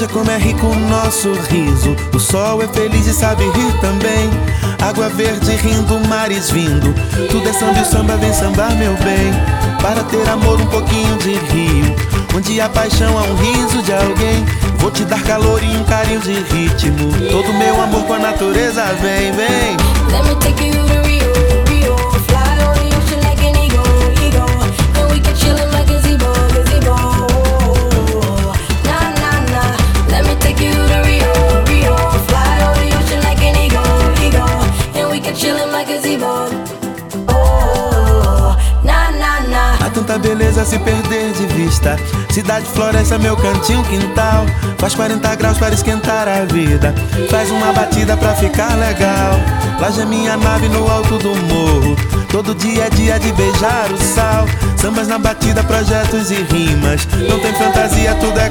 Veja como é rico o nosso riso. O sol é feliz e sabe rir também. Água verde rindo, mares vindo. Tudo é samba e o samba vem sambar, meu bem. Para ter amor, um pouquinho de rio. Onde a paixão há um riso de alguém. Vou te dar calor e um carinho de ritmo. Todo meu amor com a natureza vem, vem. Tanta beleza se perder de vista. Cidade floresta, meu cantinho, quintal. Faz 40 graus para esquentar a vida. Faz uma batida pra ficar legal. Laje é minha nave no alto do morro. Todo dia é dia de beijar o sal. Sambas na batida, projetos e rimas. Não tem fantasia, tudo é